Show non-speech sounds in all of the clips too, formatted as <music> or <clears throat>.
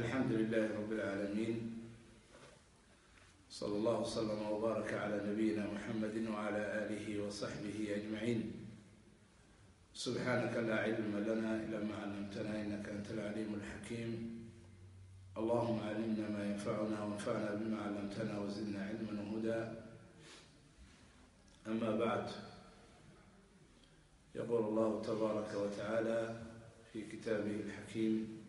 alxamdu lilahi rab اlcaalamiin slى اllah slma wbaaraka clى nabiyina mxamedi wclى alih wصaxbih ajmaciin subxaanaka laa cilma lana ila ma calamtana inaka anta alcaliim اlxakiim allahuma calimna ma yanfacuna wanfacna bima clamtana wzidna cilma huda. Ama bacd yaqul llahu tabaaraka w tacala fi kitaabih اlxakiim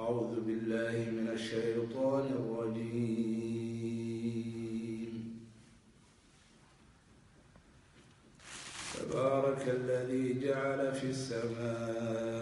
أعوذ بالله من الشيطان الرجيم تبارك الذي جعل في السماء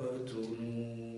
أبتمون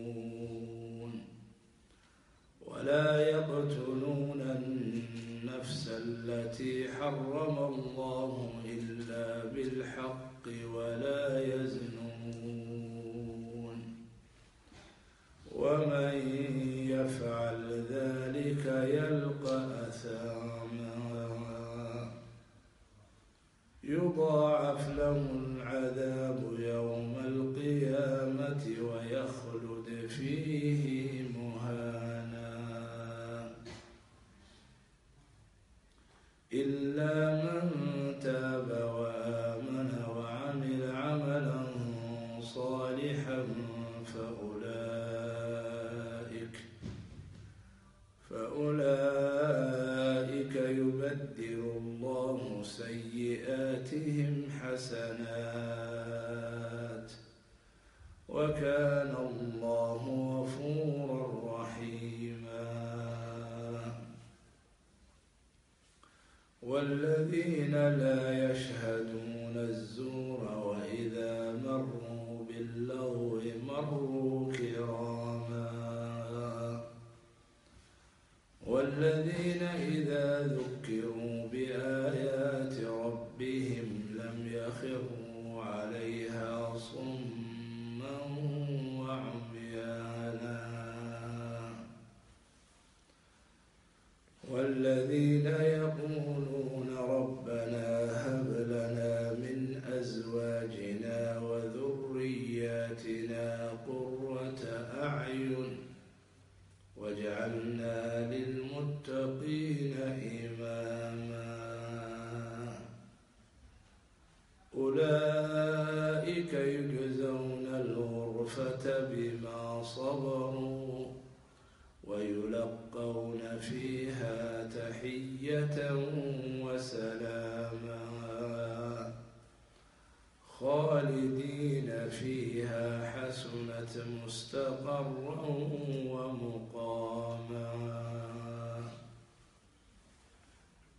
واجعلنا للمتقين إماما أولئك يجزون الغرفة بما صبروا ويلقون فيها تحية خالدين فيها حسنة مستقرا ومقاما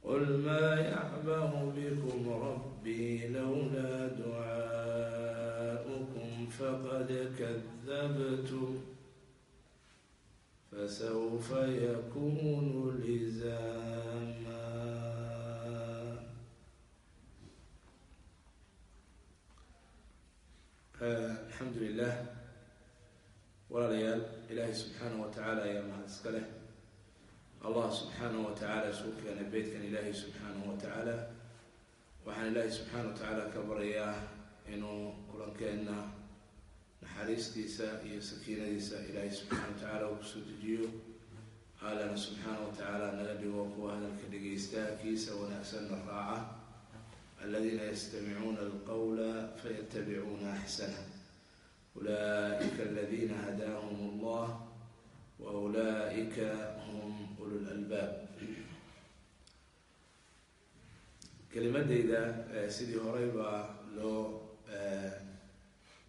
قل ما يعبأ بكم ربي لولا دعاؤكم فقد كذبتم فسوف يكون لزاما alxamdu lilah walaalayaal ilaahay subxaanahu wa tacaala ayaa mahad iska leh. Allah subxaanahu wa tacaala keenay beytkan ilaahay subxaanahu wa tacaala waxaan ilaahay subxaana wa tacaala ka barayaa inuu kulankeenna naxariistiisa iyo sakiinadiisa ilaahay subxaana wa tacaala uu ku soo dejiyo. Allana subxaana wa tacaala naga dhigo kuwa hadalka dhegeysta kiisa wanaagsanna raaca aladiina yastamicuuna alqawla fayatabicuuna axsana ulaa'ika aladiina hadaahum allah wa ulaa'ika hum ulu lalbaab kelimadeyda sidii horey baa loo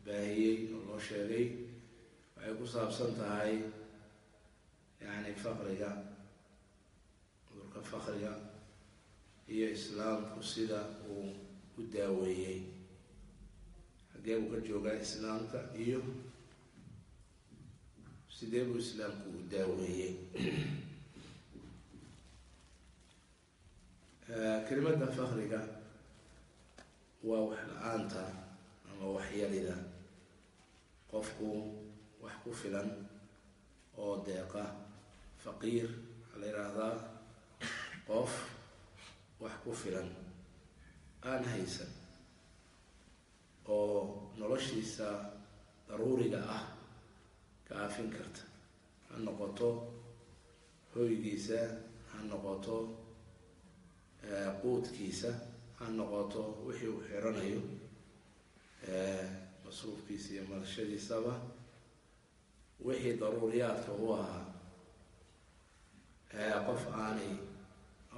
baahiyey oo loo sheegay waxay ku saabsan tahay yani faqriga cudurka faqriga iyo islaamku sida uu u daaweeyey. Xaggee buu ka joogaa islaamka iyo sidee buu islaamku u daaweeyey. Kelimada fakriga waa wax la'aanta ama waxyalida qofku wax ku filan oo deeqa faqiir waxaa la yidhaahdaa qof wax ku filan aan haysan oo noloshiisa daruuriga ah kaafin karta. Ha noqoto hoygiisa ha noqoto quudkiisa ha noqoto wixii uu xiranayo masruufkiisa iyo malashadiisaba wixii daruuriyaadka u ahaa qof aanay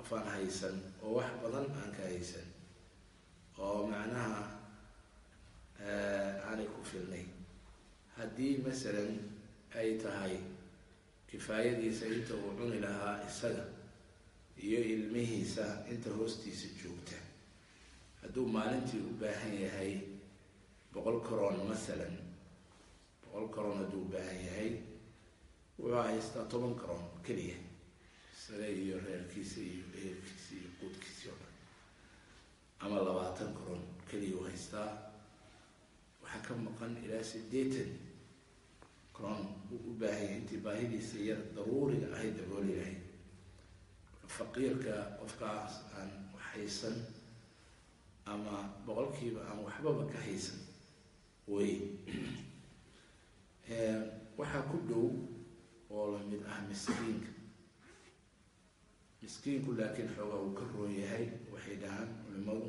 qof aan haysan oo wax badan aan ka haysan oo macnaha aanay ku filnay. Haddii masalan ay tahay kifaayadiisa inta uu cuni lahaa isaga iyo ilmihiisa inta hoostiisa joogta hadduu maalintii u baahan yahay boqol karoon masalan boqol karoon hadduu u baahan yahay wuxuu haystaa toban karoon keliya isaga iyo reerkiisa iyo ehelkiisa iyo quudkiisi oo dhan ama labaatan karoon keliya u haystaa waxaa ka maqan ilaa sideetan karoon uu u baahan yahay intii baahidiisa yar daruuriga ahay dabooli lahayd faqiirka qofkaas aan wax haysan ama boqolkiiba aan waxbaba ka haysan. Wey <clears throat> waxaa ku dhow oo la mid ah miskiinka miskiinku laakiin xoogaa uu ka roon yahay waxay dhahaan culimadu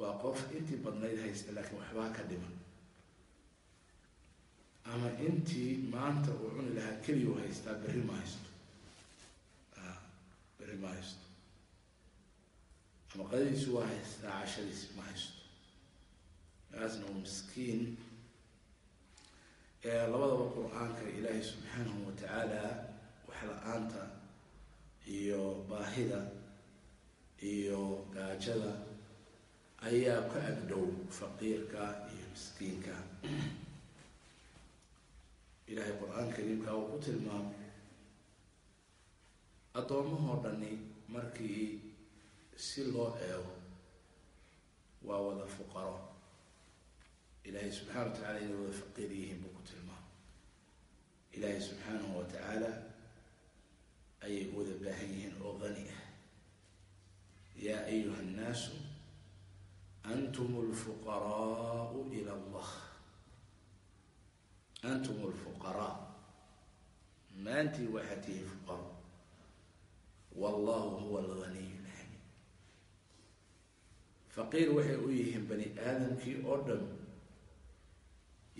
waa qof intii badnayd haysta laakiin waxbaa ka dhiman. Ama intii maanta uu cuni lahaa keliya u haystaa berri ma haysto. Berri ma haysto. Ama qadadiisu waa haystaa cashadiisi ma haysto. Kaasna uu miskiin labadaba qur'aanka ilaahay subxaanahu wa tacaala wax la'aanta iyo baahida iyo gaajada ayaa ka agdhow faqiirka iyo miskiinka. Ilaahay qur'aan kariimka uu ku tilmaamay addoomahoo dhani markii si loo eego waa wada fuqaro. Ilaahay subxana wa tacala inay wada faqiir yihiin buu ku tilmaamay. Ilaahay subxaanahu wa tacaala ayay wada baahan yihiin oo qani ah. Yaa ayuha annaasu antum lfuqaraau ila allah. Antum lfuqaraa maantii waxaa tihi fuqaro wallahu huwa alganiy lxamid faqiir waxay u yihiin bani aadamkii oo dhan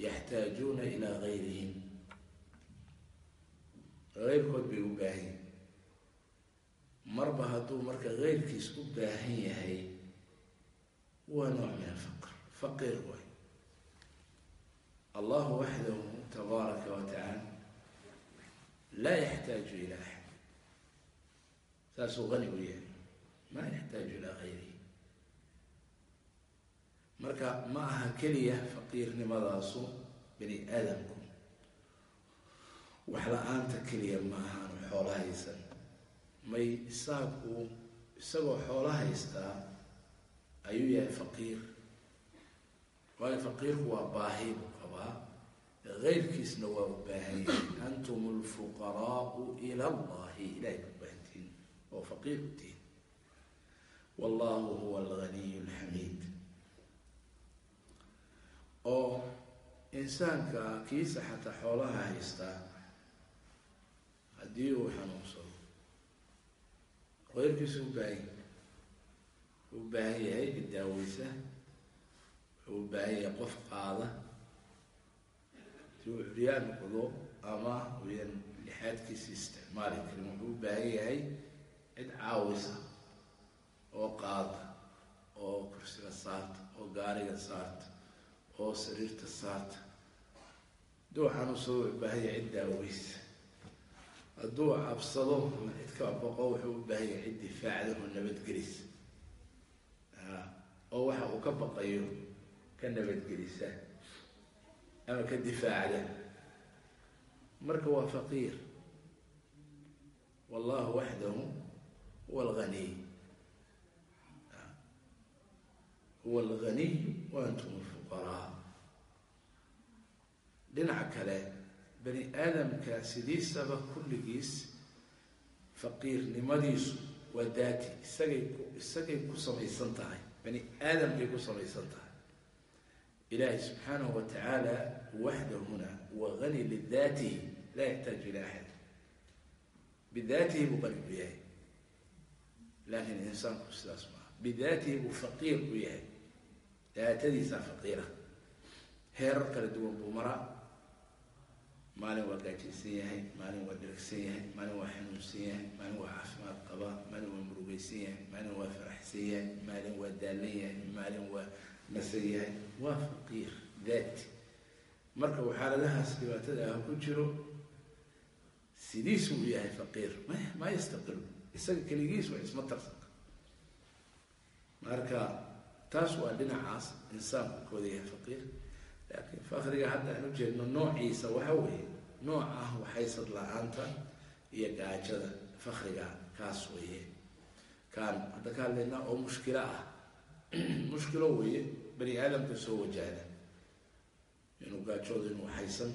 yaxtaajuuna ilaa gayrihim geyrkood bay u baahan yihiin marba hadduu marka geyrkiis u baahan yahay waa nooc min alfaqr. Faqiir waay. Allahu waxdahu tabaaraka wa tacaala laa yaxtaaju ilaa axad. Saasuu qani u yahay. Maa yaxtaaju ilaa gayrihi. Marka ma aha keliya faqiirnimadaasu bani aadamku. Wax la'aanta keliya ma ahaan xoolo haysan may isaabku isagoo xoolo haystaa ayuu yahay faqiir. Waayo faqiirku waa baahi buu qabaa. Keyrkiisna waa u baahan yahay. Antum lfuqaraau ila allahi. Ilahay ku baahantiin oo faqiir u tihin wallahu huwa alganiy lxamiid oo insaanka kiisa xataa xoolaha haystaa haddii uu xanuunsado keyrkiisu u baahan yahay wuxuu u baahan yahay daaweysa wuxuu u baahan yahay qof qaada si uu curyaan noqdo ama uyan lixaadkiisa isticmaali karin wuxuu u baahan yahay cid caawisa oo qaada oo kursiga saarta oo gaariga saarta oo sariirta saarta hadduu xanuunsado wuxuu u baahan yahay cid daaweysa hadduu cabsado ama cid ka boqo wuxuu u baahan yahay cid difaacda oo nabadgelisa oo waxa uu ka baqayo ka nabadgelisa ama ka difaacda marka waa faqiir wallahu waxdahu huwa alganiy huwa alganiy wa antum lfuqaraa dhinaca kale bani aadamka sidiisaba kulligiis faqiirnimadiisu waa daati isagay ku isagay ku samaysan tahay bani aadamkay ku samaysan tahay. Ilaahi subxaanahu wa tacaala waxdahuna huwa gani lidaatihi laa yaxtaaju ila axad bidaatihi buu qani ku yahay. Laakin insaanku sidaas maaha bidaatihi buu faqiir ku yahay. Daatadiisaa faqiira. Heerar kala duwan buu maraa maalin waa gaajaysan yahay maalin waa dheragsan yahay maalin waa xanuunsan yahay maalin waa caafimaad qabaa maalin waa murugaysan yahay maalin waa faraxsan yahay maalin waa daalan yahay maalin waa nasan yahay. Waa faqiir daati. Marka uu xaaladahaas dhibaatada ah ku jiro sidiisu uu yahay faqiir. Ma ma yastaqilu isaga keligiis waa isma tarsanka. Marka taas waa dhinacaas insaanku kooda yahay faqiir laakiin fakriga hadda aan ujeedno noociisa waxa weeye nooc ah waxaysad la'aanta iyo gaajada fakriga kaas weeye. Kaan hadda ka hadlaynaa oo mushkilo ah. <clears throat> Mushkilo weeye bani aadamka soo wajahda inuu gaajoodo inuu haysan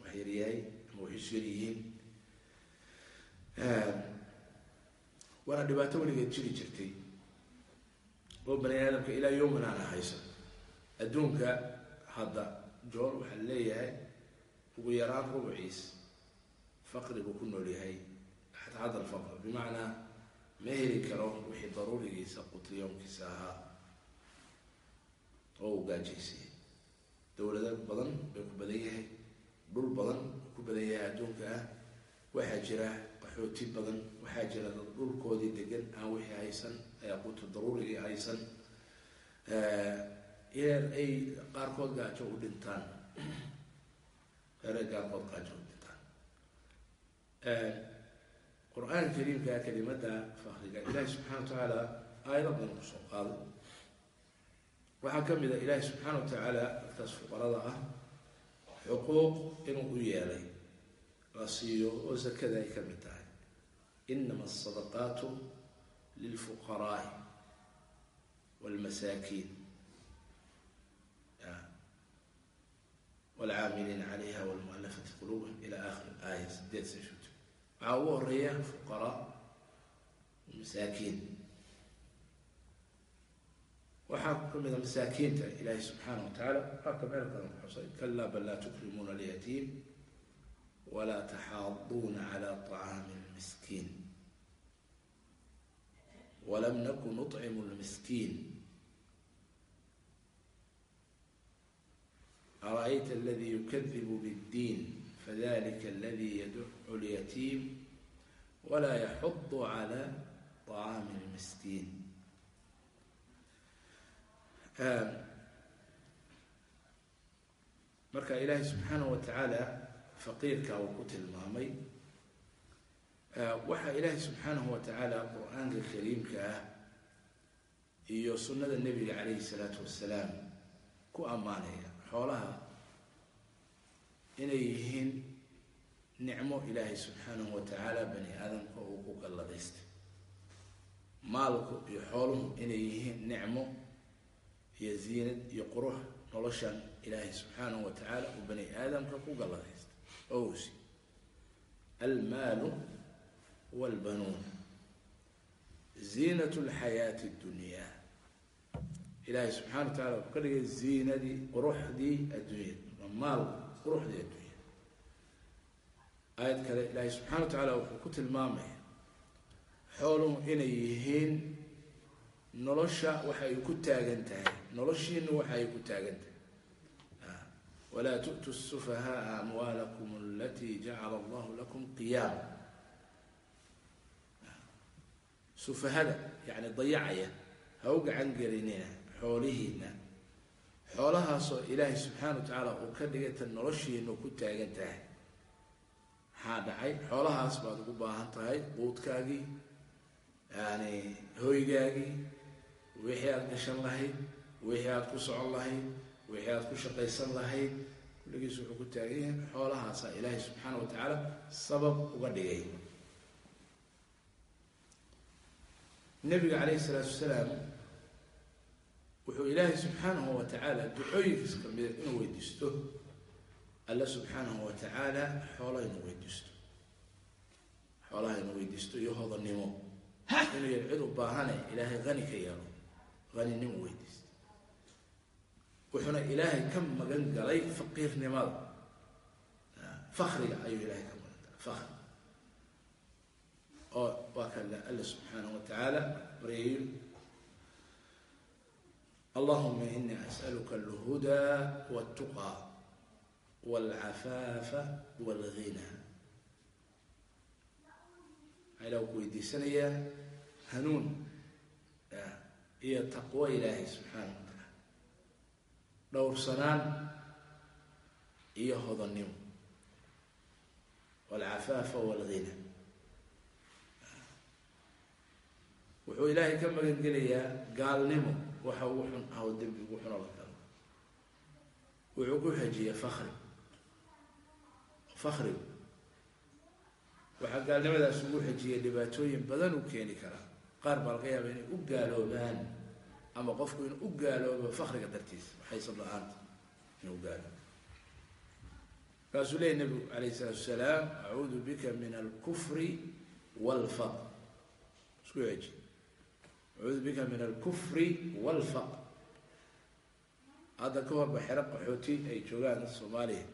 wax yaryahay ama wax isyar yihiin. Waana dhibaato weligeed jiri jirtay. Oo bani aadamka ilaa yowman aana haysan adduunka hadda jool waxaa leeyahay ugu yaraan rubuciis faqri buu ku nool yahay xadxad alfaqr bimacnaa ma heli karo wixii daruurigiisa qutliyowmkiisa ahaa oo uu gaajaysiyay dowlado badan bay ku badan yahay dhul badan ku badan yahay adduunka ah. Waxaa jira qaxooti badan waxaa jira dad dhulkoodii degan aan wixii haysan qutu daruurigii haysan yeer ay qaarkood gaajo u dhintaan. Yeer ay qaarkood gaajo u dhintaan. Qur'aan kariimka kelimada fakriga ilaahi subxana wa tacaala aayado badan ku soo qaaday. Waxaa ka mid a ilaahi subxaana wa tacaala dadkaas fuqarada ah xuquuq inuu u yeelay la siiyo oo zakada ay ka mid tahay. Inama asadaqaatu lilfuqaraai walmasaakiin wlcaamiliina calayha wlmualafati quluubhum ila akhir aaya sideed sashut waxaa ugu horreeya fuqaraa masaakiin waxaa ka mida masaakiinta ilaahi subxaana wa tacaala waxaa ka meel kadan kuxusay kalaa bal laa tukrimuuna alyatiim walaa taxaaduuna cala طacaami lmiskiin walam nakun nuطcimu lmiskiin أرأيت الذي يكذب بالدين فذلك الذي يدع اليتيم ولا يحض على طعام المسكين marka ilaahay subxaanaه wa tacaala faqiirka uu ku tilmaamay waxaa ilaahay subxaanaه wa tacaala qur-aanka kariimka ah iyo sunnada nebiga calayhi الsalaatu wasalaam ku ammaanaya xoolaha inay yihiin nicmo ilaahay subxaanahu wa tacaala bani aadamka uu ku galladaystay. Maalku iyo xooluhu inay yihiin nicmo iyo ziinad iyo qurux noloshan ilaahay subxaanahu wa tacaala uu bani aadamka ku galladaystay. Owsi almaalu walbanuun ziinat lxayaati اdunyaa ilaahay subxana wa tacala wuxuu ka dhigay ziinadii quruxdii adduunya maal quruxdii adduunya aayad kale ilaahay subxana wa tacaala wuxuu ku tilmaamaya xooluhu inay yihiin nolosha waxa ay ku taagan tahay noloshiina waxa ay ku taagan tahay. Walaa tu'tu sufahaaa amwaalakum alatii jacala allahu lakum qiyaama. Sufahada yani dayacaya ha u gacan gelinina xoolihiina xoolahaasoo ilaahay subxaana wa tacaala uu ka dhigay ta noloshiina ku taagan tahay. Maxaa dhacay? Xoolahaas baad ugu baahan tahay quudkaagii yani hoygaagii wixii aada gashan lahayd wixii aada ku socon lahayd wixii aada ku shaqaysan lahayd. Kulligiis wuxuu ku taagan yahay xoolahaasaa ilaahay subxaana wa tacaala sabab uga dhigay. Nabiga calayhi isalaatu wasalaam wuxuu ilaahay subxaanahu wa tacaala ducooyinkiis kamida inuu weydiisto. Alla subxaanahu wa tacaala xoola inuu weydiisto. Xoolaha inuu weydiisto iyo hodannimo inuu yar cid u baahane ilaahay hani ka yeelo. Haninimo weydiista wuxuuna ilaahay ka magan galay faqiirnimada. Fakriga ayuu ilaahay ka magan galay fakri oo waa kan alla subxaanahu wa tacaala baryayo allahuma inii as'aluka alhudaa waltuqa walcafaafa walghina. Ilah ku weydiisanayaa hanuun iyo taqwo ilaahay subxaanahu wa tacaala dhowrsanaan iyo hodannimo walcafaafa walghina. Wuxuu ilaahay ka magan gelayaa gaalnimo waxa ugu xun ah oo dembi ugu xun la galo wuxuu ku xejiyay fakri fakrigu waxaa gaalnimadaas ugu xejiyay dhibaatooyin badan uu keeni karaa. Qaar baa laga yaaba inay u gaaloobaan ama qofku inuu u gaaloobo fakriga dartiisa waxaysad la'aanta inuu gaaloobo markaasuu leeyay nabigu calayh isalaatu wasalaam acuudu bika min alkufri walfaqr isku xeji acuudu bika min alkufri walfaqr hadda ka horba xero qaxooti ay joogaan soomaaliya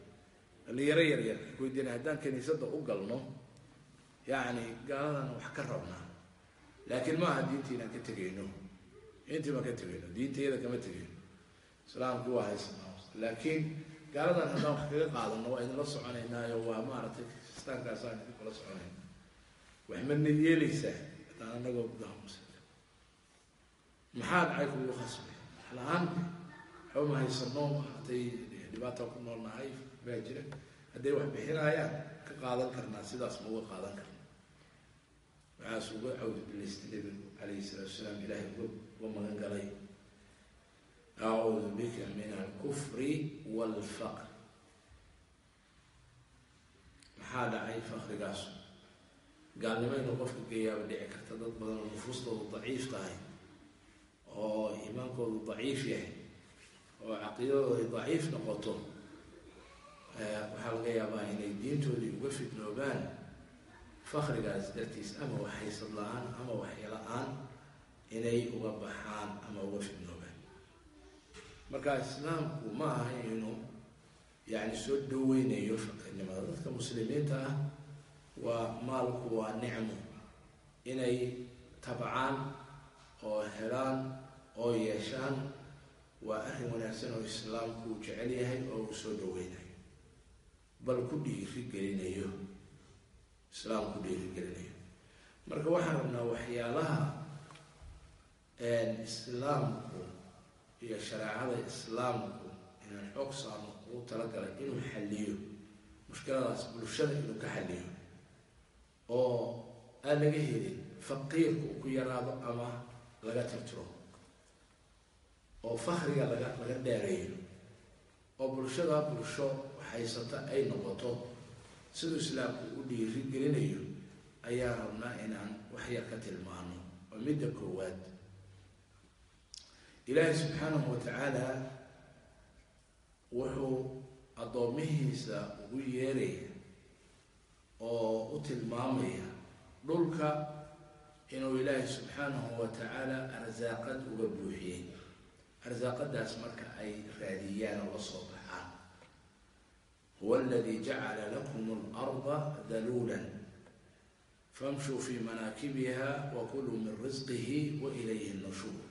dhalinyaro yar yar waxay kuweydiina haddaan kaniisadda u galno yacni gaaladan wax ka rabnaa laakiin maaha diintii inaan ka tegayno. Diintii baan ka tegayno diinta iyada kama tegayno. Islaamku waa haysanaa laakiin gaaladan haddaan wax kaga qaadano waa idinla soconaynaayo waa maaragtay kristaankaasaan idin kula soconayna wax madna yeeleysaa haddaan anagoo gudaha muslimka maxaa dhacay kugu khasbay la'aan waxba maaragtay dhibaata ku nool nahay baa jira. Hadday wax bixinaayaan ka qaadan karnaa sidaas ma uga qaadan karna waxaas uga cawdi bilaystay nabigu calayhi salaatu wasalaam ilaahay uga magan galay. Acuudu bika min alkufri walfaqr maxaa dhacay fakrigaas gaalnimo inuu qofka geeyaaba dhici karta dad badan oo nufuustoodu daciif tahay oo iimaankoodu daciif yahay oo caqiidadooda daciif noqoto waxaa laga yaabaa inay diintoodii uga fidnoobaan fakrigaas dartiis ama wax haysad la'aan ama waxyala-aan inay uga baxaan ama uga fidnoobaan. Marka islaamku ma aha inuu yani soo dhaweynayo fakirnimada dadka muslimiinta ah waa maalku waa nicmo. Inay tabcaan oo helaan oo yeeshaan waa arrin wanaagsan oo islaamku uu jecel yahay oo uu soo dhaweynayo bal ku dhiiri gelinayo islaam ku dhiiri gelinayo marka waxaan rabnaa waxyaalaha islaamku iyo shareecada islaamku inaan xoog saarno ugu talagalay inuu xalliyo mushkiladaas bulshada inuu ka xalliyo oo aan laga helin faqiirka uu ku yaraado ama laga tirtiro oo fakriga laga laga dheereeyo. oo bulshada bulsho haysata ay noqoto siduu islaamku u dhiiri gelinayo ayaa rabnaa inaan waxyar ka tilmaano. oo midda koowaad ilaahay subxaanahu wa tacaala wuxuu addoomihiisa ugu yeeraya oo u tilmaamaya dhulka inuu ilaahay subxaanahu wa tacaala arsaaqad uga buuxiyey arsaaqadaas marka ay raadiyaan oo la soo baxaan. Huwa aladii jacala lakum اlarda daluula famshuu fi manaakibiha wakuluu min risqihi wa ilayhi nushuur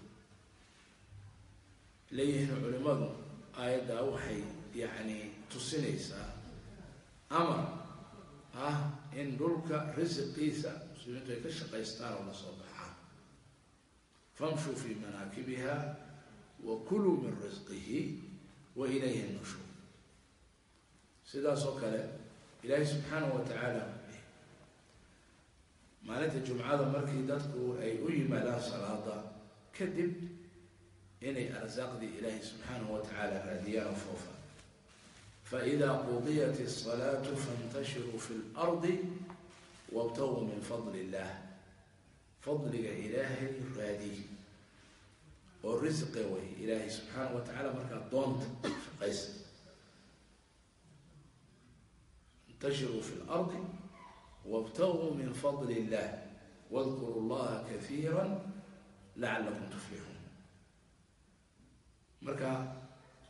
leeyihiin culimadu aayaddaa waxay yacni tusinaysaa amar ah in dhulka risiqiisa muslimiintu ay ka shaqaystaan oo la soo baxaan. Famshuu fi manaakibiha wakuluu min risqihi wa ilayhi nushur sidaas oo kale ilaahay subxaanahu wa tacaala maalinta jumcada markii dadku ay u yimaadaan salaada kadib inay arsaaqdii ilaahay subxaanahu wa tacaala raadiyaan oo foofa faidaa qudiyat asalaatu fantashiruu fi lardi wabtaguu min fadli illah fadliga ilaahay raadi oo risqe way. Ilaahay subxaana wa tacaala markaa doonta shaqaysa. Intashiruu fi lardi wabtaguu min fadli illah wadkuru llaha kafiira lacallakum tuflixuun marka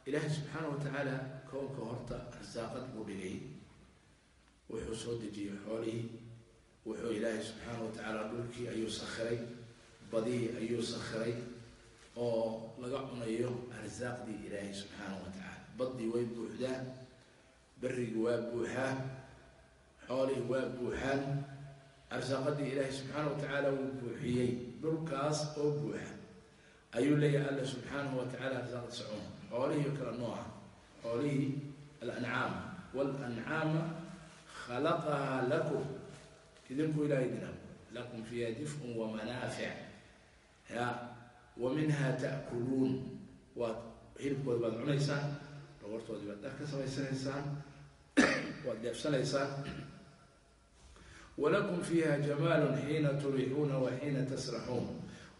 ilaahay subxaana wa tacaala horta risaaqad buu dhigay. Wuxuu soo dejiyey xoolihii. Wuxuu ilaahay subxaana wa tacaala dhulkii ayuu sakhiray. Badihii ayuu sakhiray oo laga cunayo arsaaqdii ilaahay subxaanahu wa tacaala baddii way buuxdaa berrigi waa buuxaa xoolihii waa buuxaan. Arsaaqadii ilaahay subxaanahu wa tacaala wuu buuxiyey dhulkaas oo buuxa ayuu leeyahay alla subxaanahu wa tacala arsaaqda socon. Xoolihii o kala nooca xoolihii alancaam. Walancaama khalaqahaa lakum. Idinku ilahay idin ab lakum fiiha dif'un wamanaafic ya wa minha ta'kuluun waad hilibkoodi baad cunaysaan dhogortoodii baad dhar ka samaysanaysaan <coughs> waad deebsanaysaan walakum fiiha jamaalun xiina turiixuuna wa xiina tasraxuun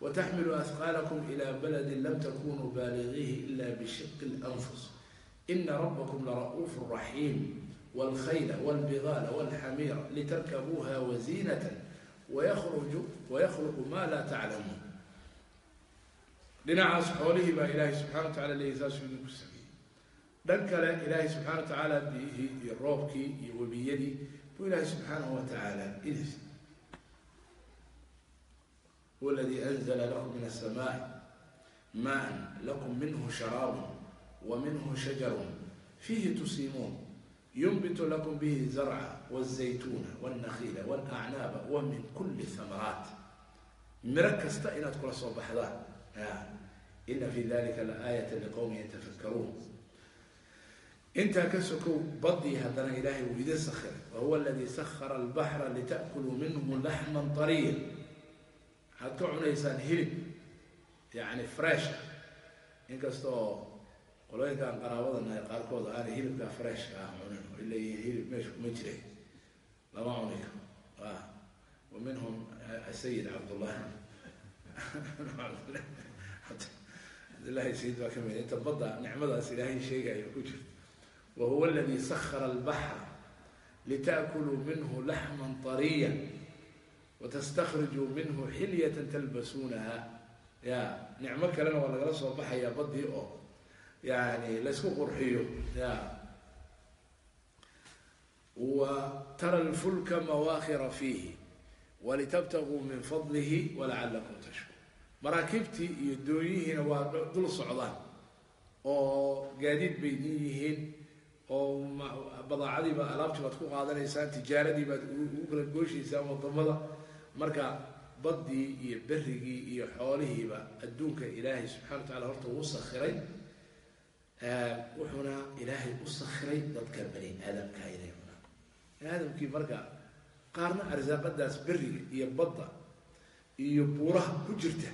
wataxmilu ahqaalakum ila baladin lam takunuu baaligiihi ila bishiqi lanfus. Ina rabbakum lara'uufu raxiim. Wاlkhayla wاlbidaala wاlxamiira litarkabuuha waziinata wayaruju ma la taclamuun dhinacaas xoolihii baa ilaahay subxana wa tacala leeyahy saasuu idinku sameeyey. Dhan kale ilaahay subxana wa tacaala biyihii iyo roobkii iyo webiyadii buu ilaahay subxaanahu wa tacaala inas huwa aladii anzala lakum min asamaai maan lakum minhu sharaabun wa minhu shajarun fiihi tusiimuun yunbitu lakum bihi zarca wazaytuuna walnakiila walacnaaba wa min kuli hamaraat miro kasta inaad kula soo baxdaan ina fi dalika laaayata liqowmin yatafakaruun intaa ka sokow badii haddana ilaahay wuu idin sakhiray. Wa aladii sakara albaxra lita'kuluu minhu laxman tariya waxaad ka cunaysaan hilib yani fresh ah. inkasta oo qolooyinkaan qaraabadana ay qaarkood aanay hilibkaa freshka ah cunin oo ilayihin hilib meesha kuma jire lama cuni karo. Minhum asayid cabdullahi cabdillahi sayid baa ka mid inta badda nicmadaas ilaahay sheegayo ku jirta wa huwa aladi sakara albaxra lita'kuluu minhu laxman طariya wtastakrijuu minhu xilyata talbasuunaha. Ya nicmo kalena waa lagala soo baxayaa badii oo yani laysku qurxiyo. Ya. Wa tara lfulka mawaakhira fiihi walitabtaguu min fadlihi walacalakum tashkur maraakiibtii iyo doonyihiina waa dul socdaan oo gaadiid bay din yihiin oo badaacadii baad alaabtii baad ku qaadanaysaan tijaaradii baad ugu kala gooshaysaan waddamada. Marka baddii iyo berigii iyo xoolihiiba adduunka ilaahay subxana wa horta uu sakhiray wuxuuna ilaahay u sakhiray dadka bani aadamka inay cunaan. Bani aadamkii marka qaarna arsaaqadaas beriga iyo badda iyo buuraha ku jirta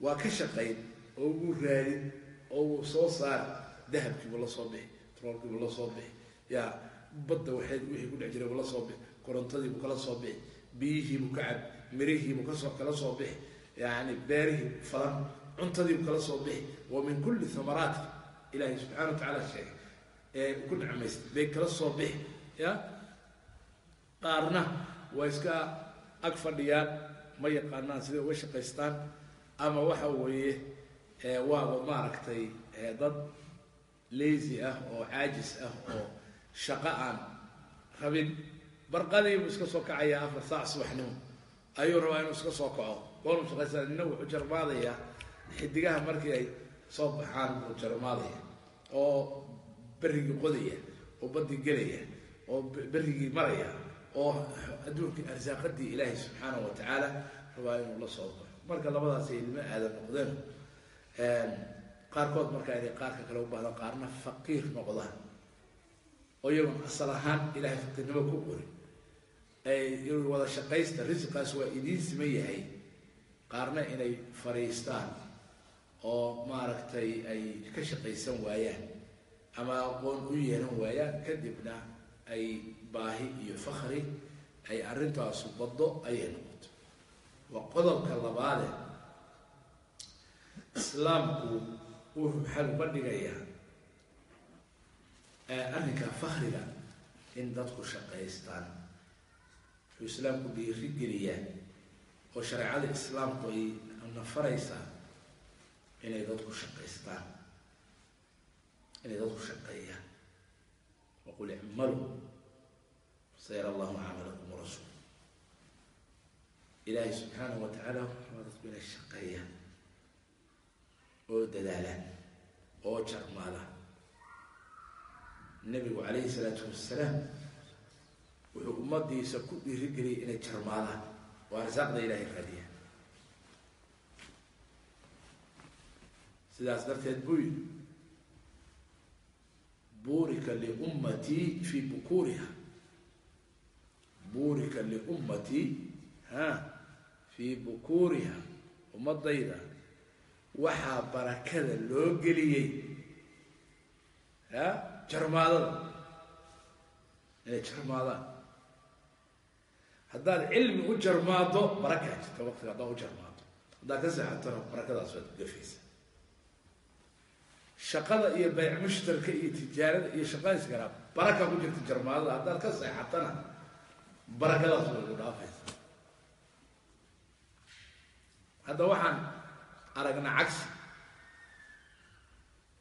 waa ka shaqayn oo wuu raadin oo wuu soo saari dahabkiibuu la soo bixi troolkiibuu la soo bixi. Yaa badda waxay wixii ku dhex jiray buu la soo bixi korontadiibuu kala soo bixi biyihiibuu ka cab mirihiibuu ka soo kala soo bixi. Yani beerihii falan cuntadiibuu kala soo bixi. Wa min kulli thamaraati ilaahay subxana wa tacaala sheegay ee ku nicmaysta bay kala soo bixi. Ya qaarna waa iska ag fadhiyaan ma yaqaanaan siday uga shaqaystaan ama waxa weeye waaba maaragtay dad lazy ah oo caajis ah oo shaqo aan rabin. Barqadiibuu iska soo kacayaa afar saac subaxnimo ayuu rabaa inuu iska soo kaco. Goormu shaqaysaa nina wuxuu jarmaadayaa xidigaha markii ay soo baxaan wuxuu jarmaadaya oo berrigii qodaya oo badii gelaya oo berrigii maraya oo adduunkii arsaaqadii ilaahay subxaanahu wa tacaala rabaa inuu la soo baxo marka labadaas ilmo aadan noqdeen qaarkood markaa inay qaarka kale u bahdaan qaarna faqiir noqdaan. Oo iyagoon asal ahaan ilahay faqiirnimo ku qorin wada shaqaysta risiqaas waa idiin siman yahay. Qaarna inay fariistaan oo maaragtay ay ka shaqaysan waayaan ama aqoon u yeelan waayaan. Kadibna ay baahi iyo fakri ay arrintaasu baddo ayay noqoto waa qodobka labaade islaamku wuxuu xal uga dhigayaa arrinka fakriga in dadku shaqaystaan. Wuxuu islaamku dhiiri geliyaa oo shareecada islaamku ay nafaraysaa inay dadku shaqaystaan inay dadku shaqeeyaan. Waqul icmaluu sayara allahu camalakum warasuul ilaahay subxaanahu wa tacaala waxaa dadku inay shaqeeyaan oo dadaalaan oo jarmaadaan nebigu calayhi salaatu wasalaam wuxuu ummadiisa ku dhiirigeliyay inay jarmaadaan oo arsaaqda ilaahay raadiya sidaas darteed buu yidhi buurika liummatii fii bukuuriha buurika liummatii ha fii bukuuriha ummadayda waxaa barakada loo geliyey ya jarmaadada. Inay jarmaadaan haddaad cilmi u jarmaado barakaa jirta waqtiga haddaad u jarmaado haddaad ka seexatona barakadaas waad gafaysa shaqada iyo bayc mushtarka iyo tijaarada iyo shaqayskana baraka ku jirta jarmaadada haddaad ka seexatana barakadaas way ku dhaafaysa hadda waxaan aragnaa cagsi.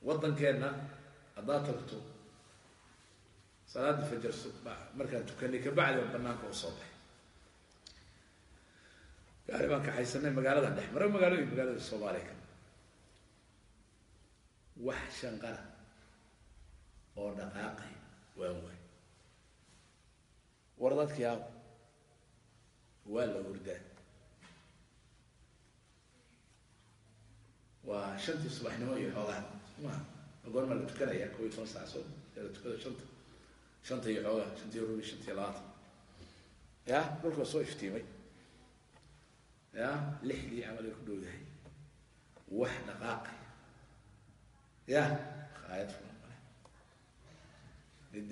Waddankeenna haddaad tagto salaada fajar markaan tukanay kabacdi aan banaanka u soo baxay gaari baan kaxaysanay magaalada dhex mara magaalooyin magaalada soomaaliya wax shanqara oo dhaqaaqay waan waay war dadkii aaw waa la hurdaa waa shantii subaxnimo iyo xoogaan. Ma goormaa la tukanaya kob iyo toban saac soo la tukada shanta? Shanta iyo xoogaa shantii rubi shantii labaatan. Ya dhulka soo iftiimay. Ya lixdii camal ay ku dhowdahay wax dhaqaaqay ya aayad mid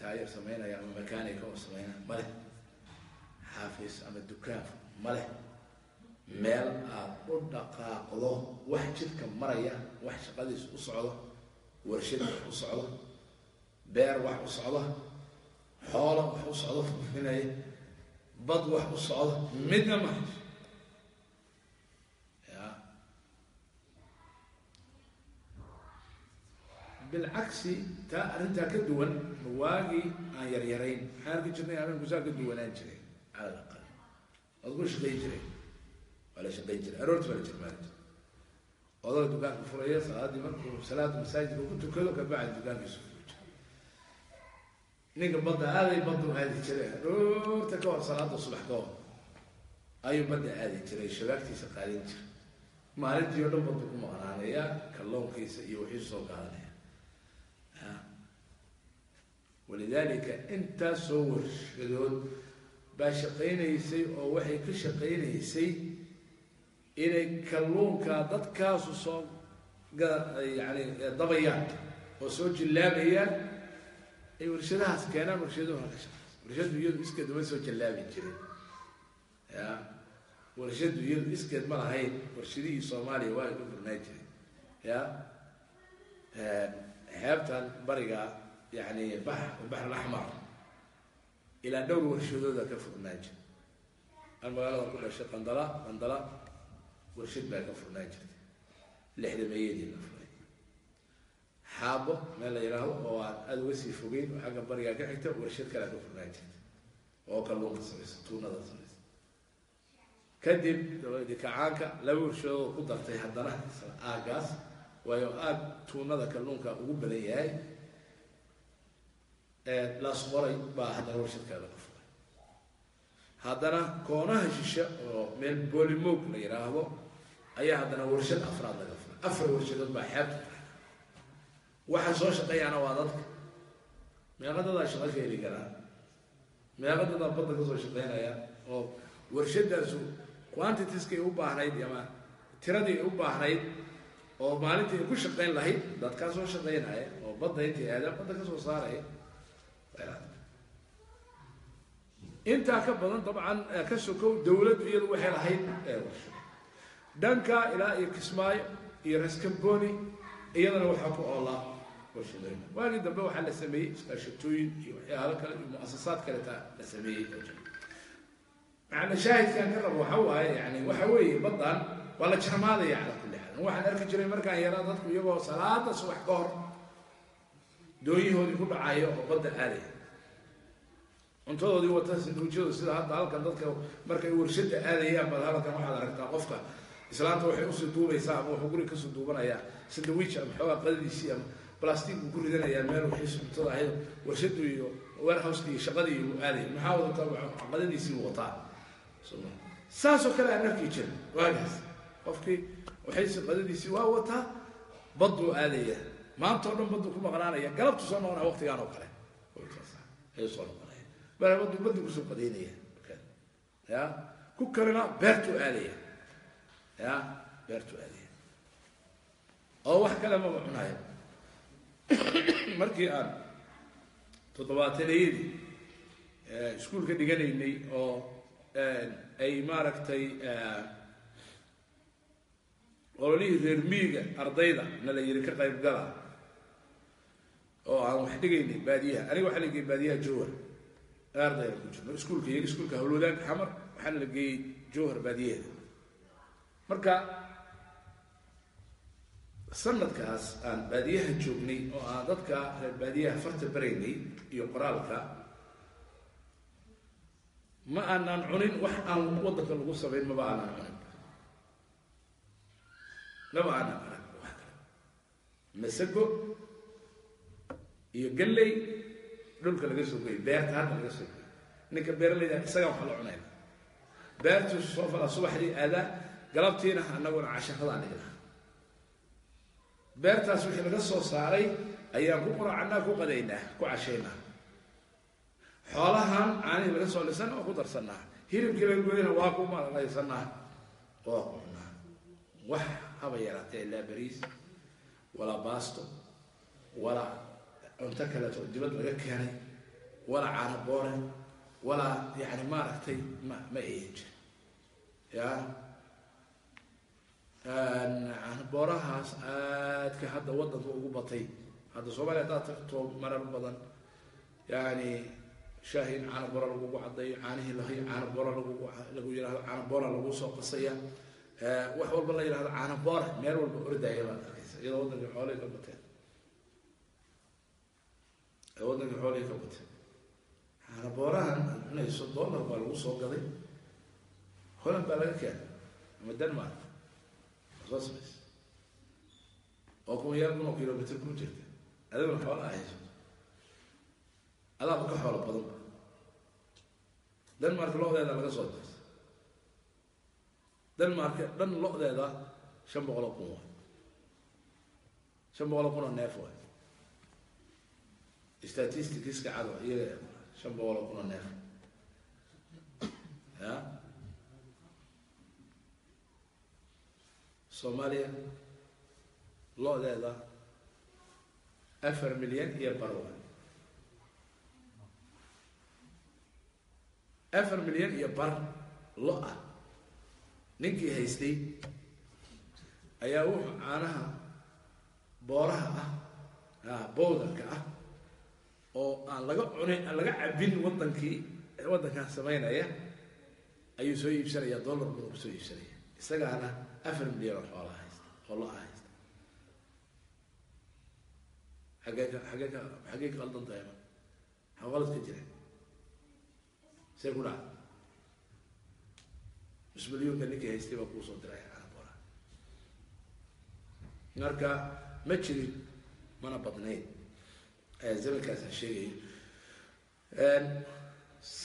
taayar samaynaya ama makanika oo sameynaya male xaafis ama dukaan male meel aada u dhaqaaqdo wax jidka maraya wax shaqadiis u socdo warshad wax u socdo beer wax u socdo xoolo wax u socdo fufinaya bad wax u socdo midna ma hayso. Ya. Bilcagsi taa arrintaa ka duwan waagii aan yaryarayn. Maxaan arki jirnay arinku saa ka duwanaan jiray? Cala alaqal waad ku shaqayn jiray waa la shaqayn jiray aroorti baa la jirmaani odaga dukaanka furaya salaadii markuu salaada masaajidka ku tukado kabacdi dukaankiisu jiray ninka badda aaday baddu aadi jiray. Aroorta ka hor salaada subax ka hor. Ayuu badda aadi jiray shabaagtiisa qaadin jiray maalintii oo dhan baddu ku maqnaanaya kalloonkiisa iyo wixii soo qaadanaya. Walidaalika intaasoo warshadood baa shaqaynaysay oo waxay ka shaqaynaysay inay kalluunkaa dadkaasu soo yani dabayaan oo soo jillaabayaan ay warshadahaas keenaan warshaduhuna ka shaqeysa warshadu iyadu iskeed uma soo jallaabi jireen ya warshadu iyadu iskeed ma lahayn warshadihii soomaaliya waa ku furnaan jireen ya xeebtan bariga yani bax baxr alaxmar ilaa dhowr warshadooda ka furnaan jira an magaalada ku dhashay qandala qandala warshad baa ka furnaan jirtay lixda meeyadii la furay. Xaabo meel la yidhaahdo oo aan aada uga sii fogeyn oo xagga barigaa ka xigta warshad kalea ka furnaan jirta. Oo kalluunka samaysa tuunada samaysa. Kadib dawladii kacaanka laba warshadood ku dartay haddana isla aagaas waayo aag tuunada kalluunka ugu badan yahay las qoray baa haddana warshadkaa laga furay haddana koonaha shishe oo meel bolimog la yidhaahdo ayaa haddana warshad afraad laga furay afar warshadood baa xeebta waxa soo shaqeeyaana waa dadka. Meeqadadaa shaqo ka heli karaa meeqadadaa badda ka soo shaqeynaya oo warshadaasu quantitieskay u baahnayd ama tiradii ay u baahnayd oo maalintii ay ku shaqeyn lahayd dadkaa soo shaqeynaya oo badda intay aadaan badda ka soo saaraya intaa ka badan dabcan ka sokow dawladdu iyadu waxay lahayd warsho dhanka ilaa iyo kismaayo iyo raskamboni iyadana waxaa ku oolaa warshadooyin waagii dambe waxaa la sameeyey iskaashatooyin iyo waxyaalo kale iyo muasasaad kaleta la sameeyey macna shaahidkan ka rabo waxa waaye yani waxa weeye baddan waa la jarmaadaya cala kulli xaal. Waxaan arki jiray markaan yaraa dadku iyagoo salaada subax ka hor dooyihoodii ku dhacayo oo badda aadaya. Cuntadoodii wata sanduujyadu sida hadda halkan dadka markay warshada aadayaan bad halkan waxaad aragtaa qofka islaanta waxay u sii duubaysaa ama wuxuu guriga ka soo duubanayaa sandawich ama xoogaa qadadiisii ama blastic buu ku ridanayaa meel wixiis cuntada ahayd. Warshadu iyo warehouseka iyo shaqadii uu aadaya maxaa wadataa qadadiisii wataa saasoo kale aan arki jira waagaas qofkii waxaysi qadadiisii waa wataa badduu aadaya. Maanta o dhan baddu ku maqnaanaya. Galabtu soo noqonaya waqtigaan oo kale. Soo noqonaya. Bal baddu baddu ku soo qadaynaya ya ku kalena beertuu aadaya ya beertuu aadaya oo wax kale maba cunayo <clears throat> markii aan toddobaatanayadii iskuulka dhiganaynay oo ay maaragtay ololihii reer miiga ardayda na la yiri ka qayb gala oo aan wax dhigaynay baadiyaha. Aniga waxaa la geeyey baadiyaha jowhar ardayda ku jirno iskuulka iyaga iskuulka hawlwadaanka xamar waxaana la geeyey jowhar baadiyaheeda marka sanadkaas aan baadiyaha joognay oo aan dadka reer baadiyaha farta baraynay iyo qoraalka ma aanaan cunin wax aan waddanka lagu samayn maba aanaan cunin. Maba aanaan arag wax kale. Masago iyo galley dhulka laga soo goyay beerta hadda laga soo goyay ninka beeralayda isagaan waxa la cunayna beertu soo falaa subaxdii aadaa galabtiina annaguna casharadaan dhignaa beertaas wixii laga soo saaray ayaan ku quraacnaa ku qadaynaa ku cashaynaa. Xoolahan caanihii laga soo lisana waa ku darsanaa hilibkii laga goyana waa ku malaysanaa waa ku cunaa. Wax haba yaraatee ilaa bariis walaa baasto walaa cunto kaleeto dibad laga keenay walaa caano boore walaa yani maaragtay ma ma ayan jir ya caanaboorahaas aadka hadda waddanka ugu batay. Hadda soomaaliya haddaad tagto marar badan. Yani shaahi in caana boora lagugu cadayo caanihii lahay caana boora lagugu lagu yihahdo caana boora lagu soo qasaya. Wax walba la yihahdo caana boora meel walba ordaya baad arkaysa. Iyadoo waddanka xoolihii ka bateen waddanka xoolihii ka bateen caana boorahan cunayso dollar baa lagu soo gaday. Holland baa laga keenay ama denmark samaysa oo kuma yaal kun oo kilomitr ku jirta adiguna xoola ahayso adaaba ka xoolo badanba denmark lo-deeda laga soo darsa denmark dhan lo-deeda shan boqol oo kun waay shan boqol oo kun oo neef waay statisticska cado iyaga shan boqol kun oo neef soomaaliya lo-deeda afar milyan iyo barwa afar milyan iyo bar lo ah ninkii haystay ayaa wuxuu caanaha booraha ah bowdarka ah oo aan laga cunin aan laga cabin wadankii waddankan samaynaya ayuu soo iibsanaya dollar buu ku soo iibsanaya. Isagaana afar milyan oo xoolaa haysta oo lo'a haysta xagee ka xagee ka xagee ka qaldan tahay ma maxaa ka jira see ku dhaca musmilyuunka ninkii haystay baa kuusoo diray bora marka ma jirin mana badnayn zamankaasaan sheegayo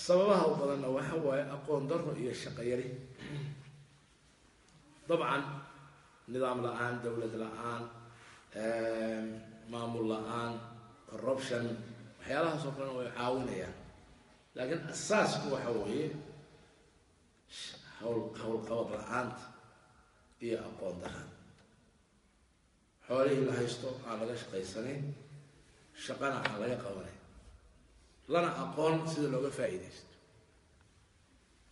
sababaha u badanna waxa waaye aqoon daro iyo shaqo yari dabcan nidaam la'aan dawlad la'aan maamul la'aan corruption waxyaalahaas oo kalena way caawinayaan. Laakiin asaasku waxa weeye hawl hawlqabad la'aanta iyo aqoon darada xoolihii la haysto aan laga shaqaysanayn shaqana aan laga qabanayn lana aqoon sida looga faa'iidaysto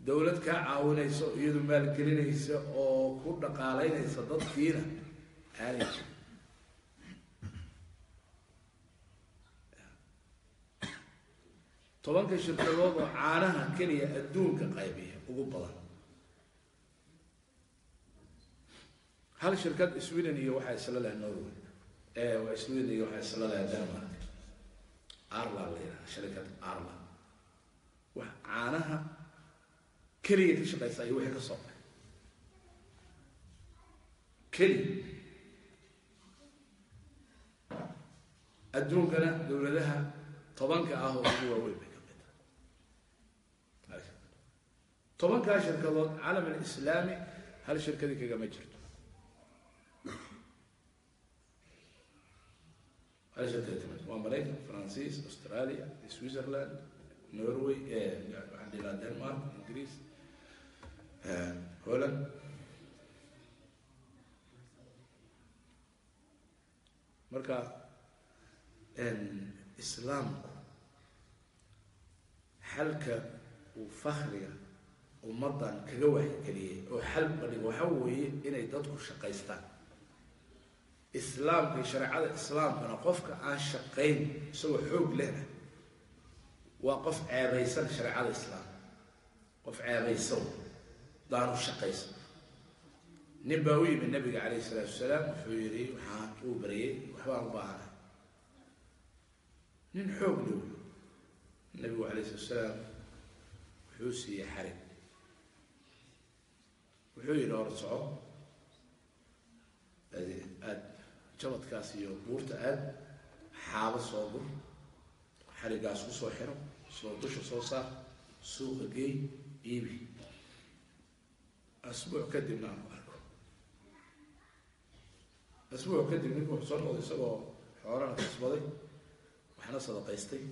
dawlad kaa caawinayso iyadu maalgelinaysa oo ku dhaqaalaynaysa dadkiina aanay tobanka shirkadood oo caanaha keliya adduunka qaybiya ugu badan. Hal shirkad sweden iyo waxaa isla leh norway. Sweden iyo waxaa isla leh denmark. Arland la yidhaha sharikad arland wax caanaha keliya ka shaqaysa iyo wixii ka soo baxay. Keliya adduunkana dawladaha tobanka ah oo ugu waaweyn bay ka mid tahay. Tobankaa shirkadood caalam alislaami hal shirkadii kagama jirto. Hal shirkadi kama jirto. Waa maraykan faransiis australia switzerland norway waxaan dhilaa denmark ingiriis holland marka islaamku xalka uu fakriga ummaddan kaga waxgeliyay oo xal badhigo waxa weeye inay dadku shaqaystaan. Islaamka iyo shareecada islaamkana qofka aan shaqayn isagoo xoog lehna waa qof ceebaysan shareecada islaamka qof ceebaysan daanu shaqaysan nin baa u yimid nabiga calayh isalaatu wasalaam wuxuu yihi waxaan uu baryay waxbaan u baahanay nin xoog low nabigu alayh salatu salaam wuxuu siiyey xarig. Wuxuu yihi hor soco aad jabadkaas iyo buurta aad xaabo soo gur xarigaas ku soo xiro soo dusha soo saar suuqa geey iibi asbuuc kadibna aanu arko. Asbuuc kadib ninku wuxuu soo noqday isagoo xoolana kasbaday waxna sadaqaystay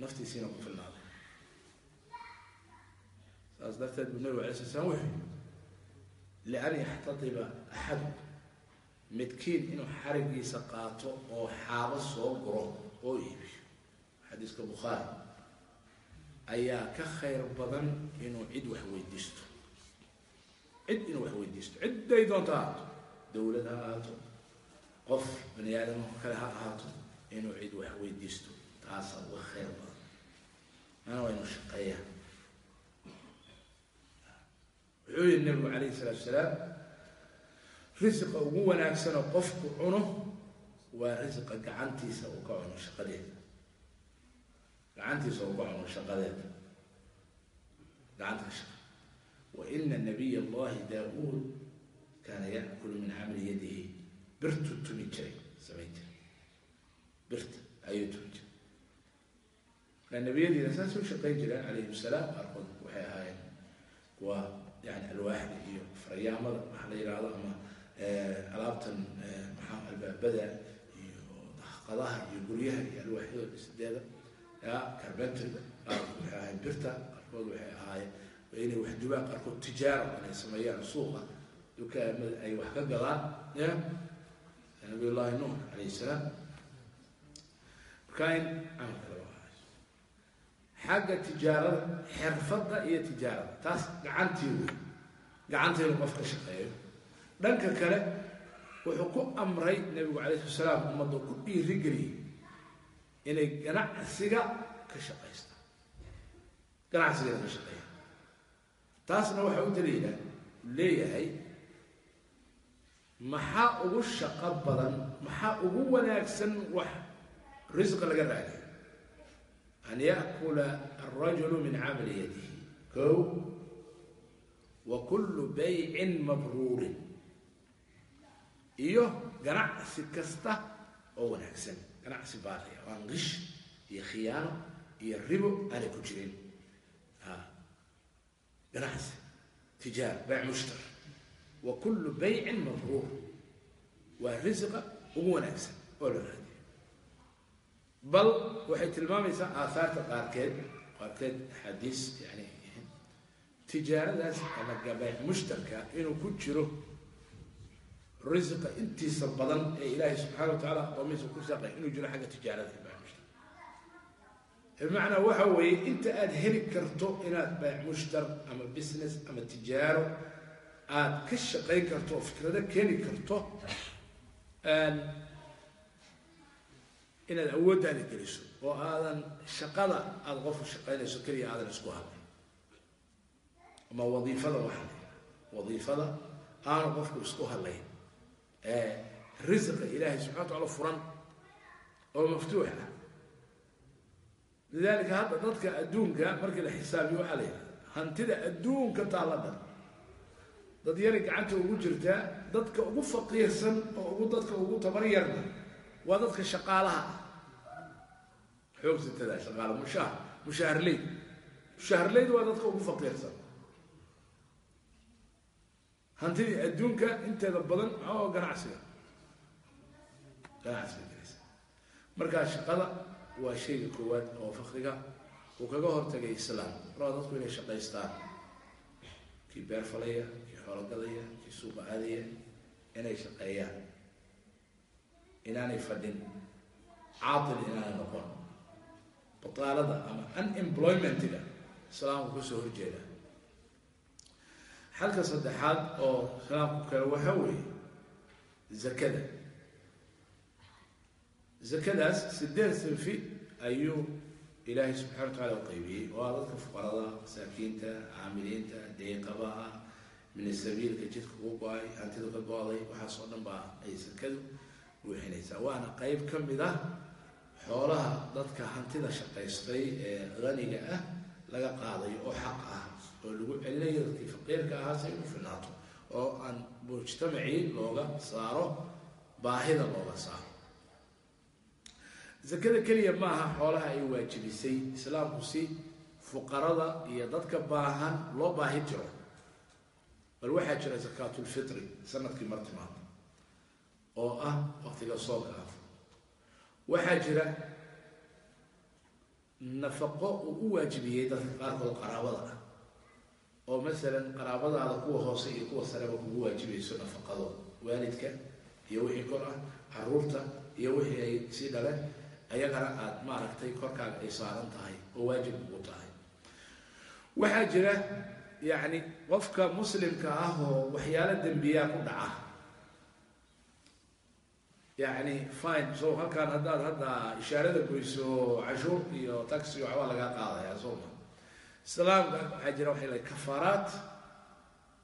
naftiisiina ku filnaaday. Saas darteed buu nabig alay sla slam wuxuu lian yaxtadiba axadu midkiin inuu xarigiisa qaato oo xaabo soo guro oo iibiyo. Xadiiska bukhaari ayaa ka khayr badan inuu cid wax weydiisto cid inuu wax weydiisto cidday doonto ha ahaato dawlad ha ahaato qof bani aadam kale ha ahaato inuu cid wax weydiisto taasa uga khayr badan mana waa shaqeeya wuxuu yihi nabigu calayhi salaatu salaam risiqa ugu wanaagsanoo qofku cuno waa risiqa gacantiisa uu ka cuno shaqadeeda gacantiisa uu ka cuno shaqadeeda gacanta ka shaqa wa ina nabiy allahi daa-uud kaana yaakulu min camali yadihi. Birtu tumi jiray samayn jiray. Birta ayuu tumi jiray. Nabiyadiina saasay u shaqayn jireen calayhim salaam qaarkood waxay ahaayeen kuwa yani alwaaxda iyo faryaamada waxaa la yidhaahdo ama alaabtan maxaa albaabada iyo daqadaha iyo guryaha iyo alwaaxyada dhisideeda ya carbentriga qaarkood waxay ahaayeen birta qaarkood waxay ahaayeen inay wax dubaan qaarkood tijaara inay sameeyaan suuqa dukaamada ay wax ka gadaan ya. Nabiy llahi nuux alayh salaam. Markaa in camalka laga waayo xagga tijaarada xirfadda iyo tijaarada taas gacantii wey gacantii inu qof ka shaqeeyo. Dhanka kale wuxuu ku amray nabigu calayh slat salaam ummadda ku dhiirigeliyey inay ganacsiga ka shaqaystaan ganacsigeeda ka shaqeeya taasna waxaa u daliila leeyahay maxaa ugu shaqo badan maxaa ugu wanaagsan wax risqa laga raadiyo? An yaakula alrajulu min camali yadihi. Kow wa kullu baycin mabruurin. Iyo ganacsi kasta oo wanaagsan. Ganacsi baariya oo qish iyo khiyaano iyo ribo aanay ku jirin ganacsi tijaar bayc mushtar wa kullu baycin mabruur waa risqa ugu wanaagsan oo la raadiyo bal waxay tilmaamaysaa aahaarta qaarkeed qaarkeed axaadiis yani tijaaradaas ama bayc mushtarka inuu ku jiro risqa intiisa badan ee ilaahay subxaana wa tacaala addoomihiisa ku saaqay inuu jiro xagga tijaarada bimacnaa waxa weeye inta aada heli karto inaad bayc mushtar ama business ama tijaaro aada ka shaqayn karto oo fikrado keeni karto inaad awooddaada geliso oo aadan shaqada aada qofku shaqaynayso keliya aadan isku hadlay ama wadiifada waxa wadiifada aanu qofku isku hadlayn. Risqa ilaahay subxana wa tacala furan oo maftuux lidalika hadda dadka adduunka markii la xisaabiyo waxaa la yidhahda hantida adduunka taalla dhan dad yari gacanta ugu jirtaa dadka ugu faqiirsan oo ugu dadka ugu tabar yarna waa dadka shaqaalaha ah. Xoogsatada shaqaala mushaha mushaharleyd mushaharleyd waa dadka ugu faqiirsan. Hantidii adduunka inteeda badan maxaa ganacsiga. Ganacsiga gelaysa markaa shaqada waa shayga koowaad oo fakriga uu kaga hortagay islaam markaa dadku inay shaqaystaan? Kii beer falaya kii xoologadaya kii suuqa aadaya inay shaqeeyaan. Inaanay fadhin. Caatil inaanay noqon. Bataalada ama unemploymentiga islaamku ka soo horjeeda. Xalka saddexaad oo islaamku kale waxaa weeye zakada zakadaas sideed sinfi ayuu ilaahay subxana wa tacala u qaybiyey. Oo dadka fuqarada masaakiinta caamiliinta deeqabaha min sabiilka jidka ku go'ay hantida ka go-day waxaas dhan baa ay sakadu buuxinaysaa waana qeyb ka mid ah xoolaha dadka hantida shaqaystay ee qaniga ah laga qaadayo oo xaq ah oo lagu celinayo dadkii faqiirka ahaa si ay u finaato oo aan mujtamacii looga saaro baahida looga saaro zakada keliya maaha xoolaha ay waajibisay islaamku si fuqarada iyo dadka baahan loo baahi jiro. Bal waxaa jira zakaatulfitri sannadkii mar timaado oo ah waqtiga soonka ah waxaa jira nafaqo uu u waajibiyey dadka qaarkood qaraabada ah oo masalan qaraabadaada kuwa hoose iyo kuwa sareba kugu waajibayso nafaqadooda waalidka iyo wixii kor ah carruurta iyo wixii ay sii dhaleen ayagana aada maaragtay korkaaga ay saaran tahay oo waajib ugu tahay. Waxaa jira yacni qofka muslimka ah oo waxyaalo dembiyaa ku dhaca. Yacni fine so halkaan haddaad hadda ishaarada goyso cashuur iyo taxi waxbaa lagaa qaadayaa soo ma. Islaamka waxaa jira waxay lahay kafaaraat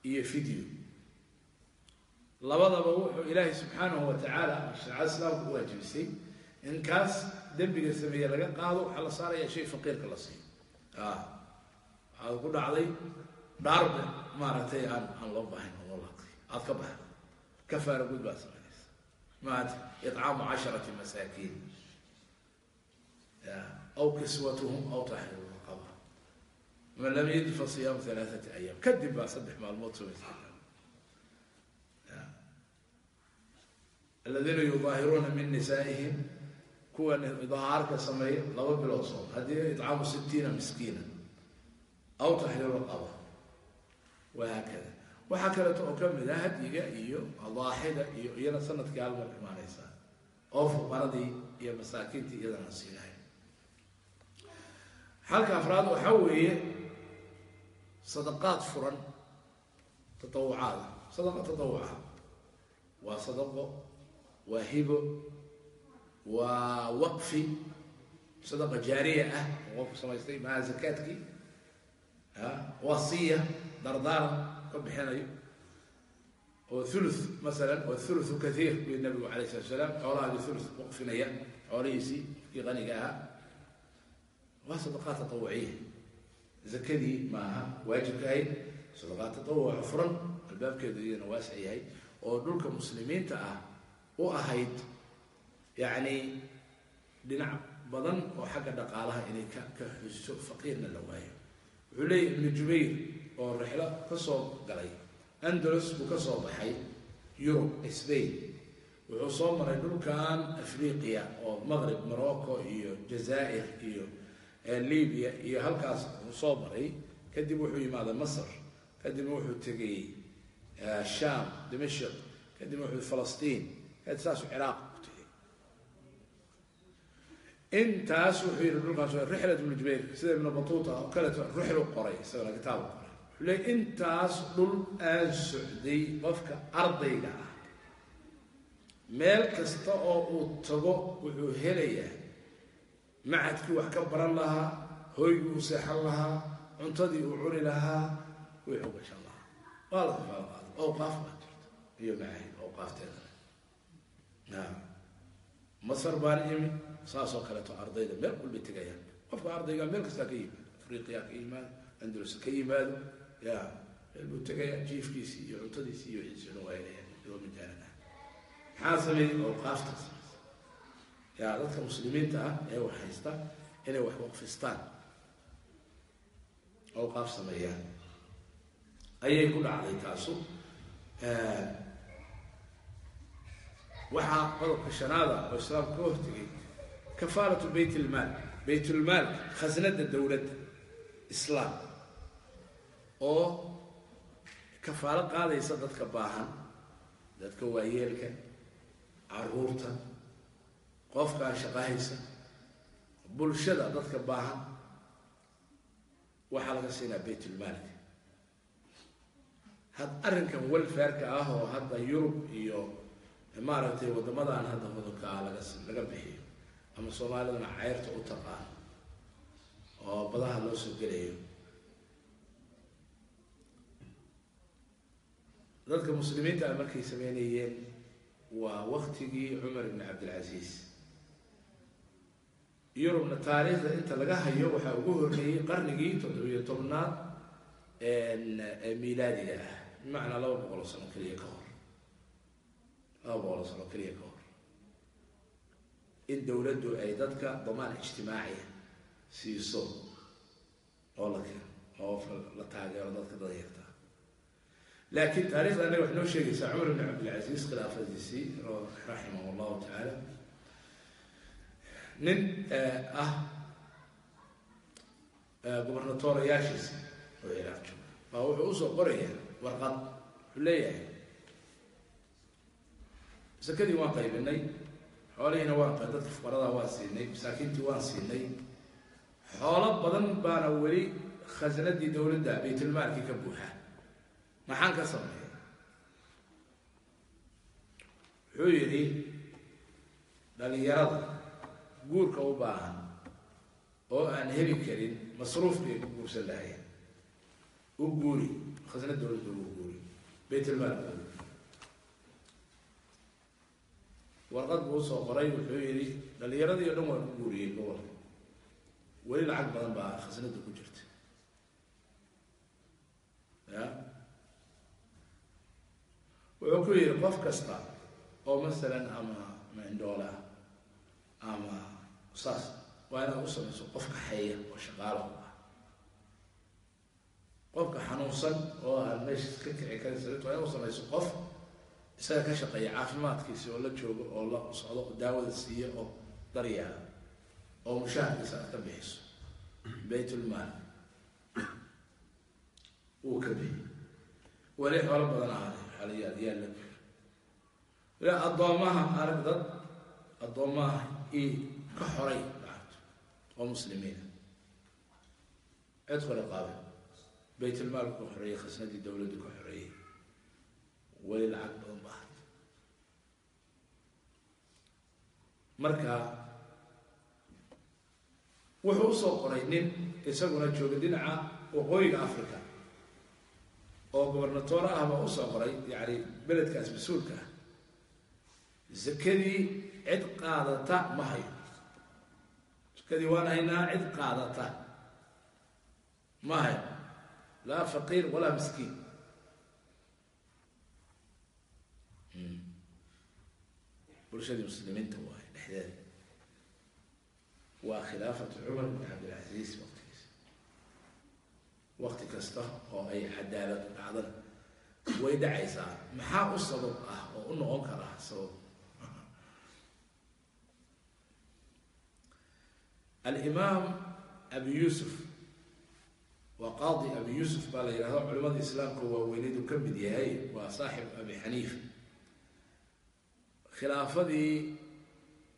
iyo video labadaba wuxuu ilaahay subxaanahu wa tacaala shareecada islaamka u waajibisay in dembiga sameeye laga qaado waxaa la saaraya shay faqiirka la siiyo. A waxaad ku dhacday dhaarbe maaragtay aan aan loo baahayn oo aada ka baxda kafaara gud baad samaynaysa maata icaamu casharati masaakiin. Aw kiswatuhum aw taxriiru raqaba man lam yajid fa siyaamu alaaati ayaam kadib baa saddex maalmood samaysa aladiina yudaahiruuna min nisaa'ihim kuwa dahaarka sameeya laba bilood soom haddii icaamu sitiina miskiina. Aw taxriiru raqaba wahaakada waxaa kaleeto oo ka mid ah hadyiga iyo adaaxida iyo iyana sannadkii halmar imaaneysa oo fuqaradii iyo masaakiintii iyadana siinahay xalka afraad waxaa weeye sadaqaad furan tatawucaada sadaqa tatawuca waa sadaqo waa hibo waa waqfi sadaqa jaariya ah oo qofku samaystay maha zakaadkii? Wasiya dardaaran ka bixinayo. Oo thulu masalan oo thuluthu kathiir buy nabigu alayh salatu salaam xoolahaagi thuluth waqfinaya xoolihiisii kii qaniga ahaa. Waa sadaqaad tatawuciya zakadii maaha waajibka ahayd sadaqaad tatawuca furan albaabkeedu iyadana waasic yahay oo dhulka muslimiinta ah u ahayd yacni dhinac badan oo xagga dhaqaalaha inay ka ka xusiso faqiirna la waayo. Wuxuu leeyahy ibnu jubayr oo rixlo ka soo galay andalus buu ka soo baxay yurub spain. Wuxuu soo maray dhulkan afriqiya oo maqrib morocco iyo jazaa'ir iyo libya iyo halkaas uu soo maray. Kadib wuxuu yimaaday masr kadibna wuxuu tegay sham dimashq kadibna wuxuu falastiin saasuu ciraaq intaas wuxuu yihi dhulkaas rixlat ibnu jubayr sida ibnu batuuta oo kaleeto ruxlu qoray isagana kitaabu qoray. Wuxuu leey intaas dhul aan socday qofka ardayga ah meel kasta oo uu tago wuxuu helayaa. Macadkii wax ka baran lahaa hoygii u seexan lahaa cuntadii uu cuni lahaa wixii gashan lahaa. Waa la kafaalo qaada baa jirta. Iyo macaahid awqaafteeda. Naam. Masar baan imi saas oo kaleeto ardayda meel walbay tegayaan. Qofka ardayga meel kastaa ka yimaado afriqiya ka yimaado andalus ka yimaado ya meel buu tegayaa jiifkiisii iyo cuntadiisii iyo waa helayaan iyadoo majaalan ah maxaa sameeyey awqaaftaas ya dadka muslimiinta ah ee wax haysta inay wax waqfistaan. Awqaaf sameeyaan. Ayay ku dhacday taasu waxaa qodobka shanaada oo islaamka ka hortegay kafaalatu bayt ilmaal baytulmaalka khasnada dowladda islaam oo kafaalo qaadaysa dadka baahan dadka waayeelka carruurta qofkaa shaqahaysa bulshada dadka baahan waxaa laga siinaa baytulmaalka had arrinkan welfairka ah oo hadda yurub iyo maaragtay waddamadan hadda hodolka ah laga laga bixiyo ama soomaalidana ceyrta u taqaan oo badaha loo soo gelayo. Dadka muslimiinta ah markay sameynayeen waa waktigii cumar ibn cabdilcasiis. Yurubna taariikhda inta laga hayo waxaa ugu horreeyey qarnigii toddobiyo tobnaad miilaadiga ah. Bimacnaa laba boqol sano keliya ka hor. Laba boqol sano keliya ka hor in dowladdu ay dadka damaan ijtimaaciya siiso oo la oo la taageero dadka danyarta laakiin taarikhda annaga waxay noo sheegaysaa cumar ibn cabdilcasiis khilaafadiisii raximah allahu tacaala nin ah gubernatorayaashiisa oo ciraaq jooga. Baa wuxuu u soo qorayaa warqad wuxuu leeyahay sakadii waan qaybinay xoolihiina waan qa dadka fuqaradaa waan siinay masaakiintii waan siinay. Xoolo badan baana weli khasnadii dowladda baytulmaalkii ka buuxa. Maxaan ka sameeya wuxuu yidhi dhalinyarada guurka u baahan oo aan heli karin masruufkay ku guursan lahayn u guuri khasnad dowladda ugu guuri baytulmaalka warqad buu u soo qoray wuxuu yidhi dhalinyaradii o dhan waa ku guuriyey gobolka weli lacag badan baa khasnada ku jirta. Ya? Wuxuu ku yidhi qof kasta oo masalan ama mindoola ama saas waa inaad u samayso qof kaxeeya oo shaqaalo ah. Qofka xanuunsan oo aan meesha ka kici sababto waa inaad u samayso qof isaga ka shaqeeya caafimaadkiisi oo la joogo oo la socdo oo daawada siiya oo daryaala oo mushaharkiisa aad ka bixiso. Baytulmaal. Wuu ka bixi weli xoolo badan ahaaday xalayaal yaalla ila addoomaha arag dad addoomaha i ka xoray lacagto oo muslimiina. Cid kale qaabe baytulmaalku ka xoreeyey khasnadii dowladdu ka xoreeyey weli lacag badan ba marka wuxuu u soo qoray nin isaguna jooga dhinaca waqooyiga africa oo gobernatoore ah baa u soo qoray yani beledkaas mas'uulka ah. Zakadii cid qaadata ma hayo. Zakadii waan haynaa cid qaadata ma hayo. Laa faqiir walaa miskiin bulshadii muslimiinta waay dhexdeeda. Waa khilaafatu cumar bin cabdilcaziiz waqtigiisa. Waqti kasta oo ay cadaalad dhacdana way dhacaysaa. Maxaa u sabab ah oo u noqon karaa sabab? Alimaam abi yuusuf waa qaadi abi yuusuf baa la yidhahdo culimada islaamka waaweynedu ka mid yahay waa saaxib abi xaniifa khilaafadii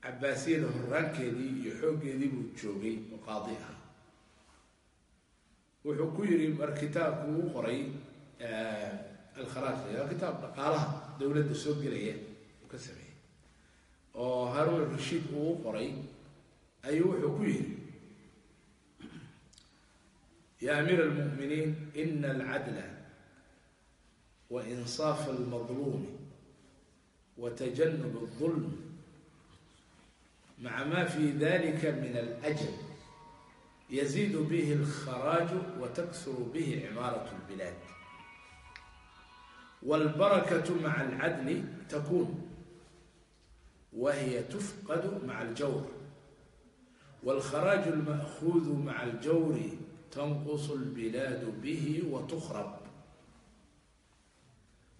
cabaasiyada horaankeedii iyo xooggeedii buu joogay oo ah wuxuu ku yidhi mar kitaabku uu qoray alkharaaj la kitaab dhaqaalaha dowladda soo gelaya uu ka sameeyey oo haruun rashiid uu qoray ayuu wuxuu ku yidhi ya amiir almu'miniin ina alcadla wa insaafa almadluumi wa tajanub aldulm maca ma fi dalika min alajal yaziid bihi alkharaaju wa taksuru bihi cimaarat lbilaad walbarakatu maca alcadli takun wa hiya tufqadu maca aljawr walkharaaju alma'kuudu maca aljawri tanqusu lbilaadu bihi wa tukrab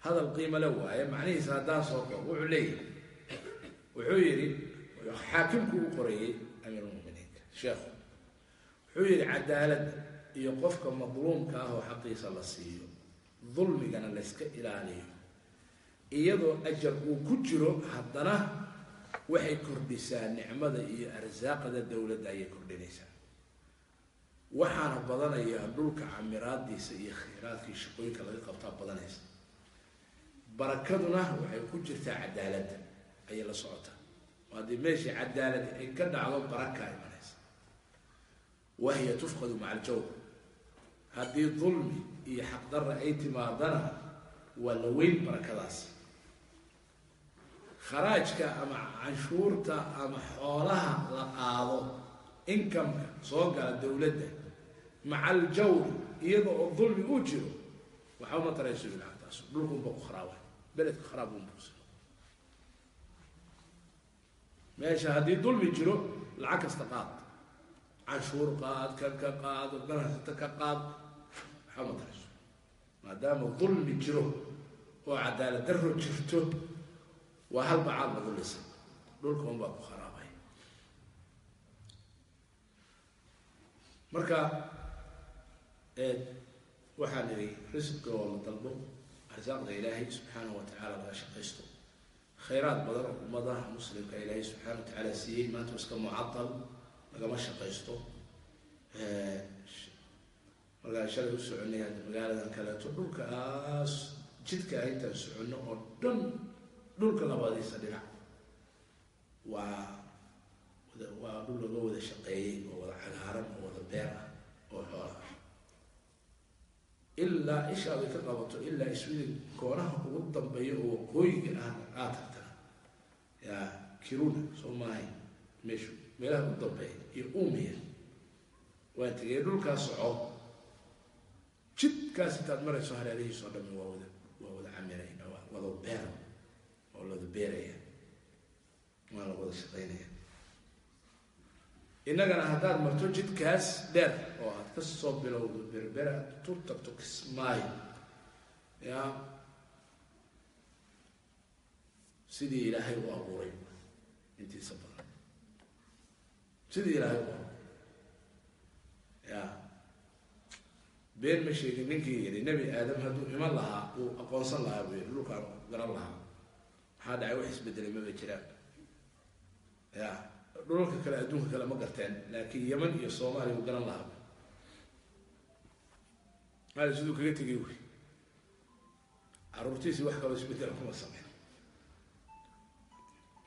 hadal qiimo la waaye macnihiisa haddaan soo kor wuxuu leeyahay. Wuxuu yidhi xaakimku u qoreeyey amiir muminiinka sheekhu. Wuxuu yidhi cadaaladda iyo qofka madluumka ah oo xaqiisa la siiyo dulmigana layska ilaaliyo. Iyadoo ajar uu ku jiro haddana waxay kordhisaa nicmada iyo arsaaqada dowladda ayay kordhinaysaa. Waxaana badanayaa dhulka camiraadiisa iyo khayraadkii shaqooyinka laga qabtaa badanaysa barakaduna waxay ku jirtaa cadaaladda ayay la socotaa. Haddii meeshii cadaalad ay ka dhacdo baraka imanaysa wahiya tufqadu maca aljawr. Haddii dulmi iyo xaqdarra ay timaadana waa la weyn barakadaas. Kharaajka ama canshuurta ama xoolaha la qaado inkamka soo gala dowladda maca aljawr iyada oo dulmi uu jiro waxa uma tarayso lacagtaas dhulkunba ku kharaaba beledka kharaab unbuusa meesha haddii dulmi jiro lacag kasta qaad. Canshuur qaad kan ka qaad ganacsato ka qaad waxaa ma tarayso. Maadaama dulmi jiro oo cadaalad daro jirto waa hal bacaad lagu dhulka unbaa ku kharaabay. Marka waxaan idhi risqka oo la dalbo arsaaqda ilaahay subxaanahu wa tacaala laga shaqaysto khayraad badan oo ummadaha muslimka ilaahay subxaana wa tacaala siiyey maanta iska mucadal lagama shaqaysto markaan shalay u soconay hadda magaaladan kaleeto dhulkaas jidka intaan soconno oo dhan dhulka labadiisa dhinac waa waa dhul laga wada shaqeeyey oo wada cagaaran oo wada beer ah oo xoola ilaa ishaad ay ka qabato ilaa iswidin koonaha ugu dambeeya oo waqooyiga ah aad tagtana yaa kiruna soo maahay. Meeshu meelaha ugu dambeeya iyo umiya waan tegay dhulkaas soco. Jidkaas intaad marayso hareerihiisoo dhami waa wada waa wada camiray wada beer oo lada beeraya. Waa la wada shaqaynaya innagana haddaad marto jidkaas dheer oo aad ka soo bilowdo berbera aad tu tagto kismaayo ya. Sidii ilaahay u abuuray intiisa badan. Sidii ilaahay u abuuray. Ya. Been ma sheegin ninkii yidhi nebi aadam hadduu iman lahaa uu aqoonsan lahaa buu yidhi dhulkaan garan lahaa. Maxaa dhacay? Wax isbedelay maba jiraan. Ya dhulalka kale adduunka kale ma garteen laakiin yeman iyo soomaaliya uu garan lahaa. Maali siduu kaga tegay wy caruurtiisii wax kaloo isbedela kuma sameyn.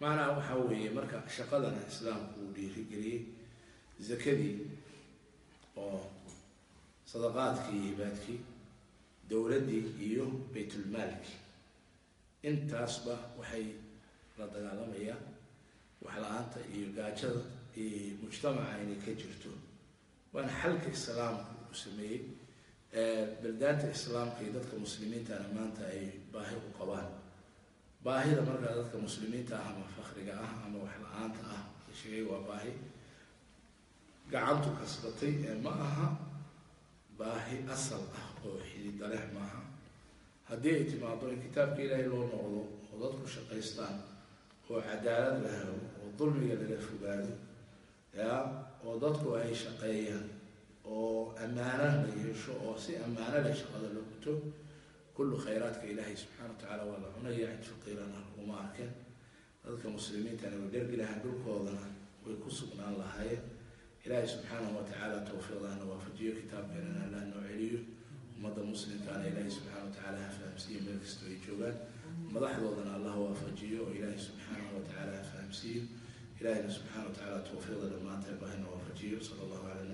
Macnaha waxaa weeye marka shaqadana islaamku uu dhiirigeliyey zakadii oo sadaqaadkii iyo hibaadkii dowladdii iyo baytulmaalkii. Intaasba waxay la dagaalamayaan wax la'aanta iyo gaajada mujtamaca inay ka jirto. Waana xalka islaamku uu sameeyey. Baldaanta islaamka iyo dadka muslimiintana maanta ay baahi u qabaan. Baahida markaa dadka muslimiinta ah ama fakriga ah ama wax la'aanta ah sheegay waa baahi. Gacantu kasbatay ee ma aha baahi asal ah oo xididaleh maaha. Haddii ay timaado in kitaabka ilaahay loo noqdo oo dadku shaqaystaan oo cadaalad la helo oo dulmiga laga fogaado ya oo dadku ay shaqeeyaan oo ammaana la yeesho oo si ammaano leh shaqada loo guto kullu khayraadka ilaahay subxana wa tacaala waa la cunaya cid faqiirana uma arkeen dadka muslimiintana way dhergi lahaan dhulkoodana way ku sugnaan lahaayeen. Ilaahay subxaanahu watacaala tawfiiqdana waafajiyo kitaabkeenana allah noo celiyo. Ummadda muslimkaana ilaahay subxaana watacaala ha fahamsiiyo meel kastoo ay joogaan madaxdoodana allah waafajiyo oo ilaahay subxaanahu watacaala ha fahamsiiyo ilahayna subxana wa tacaala tawfiiqda dhammaantay bahina waafajiyo. Sala allahu calaa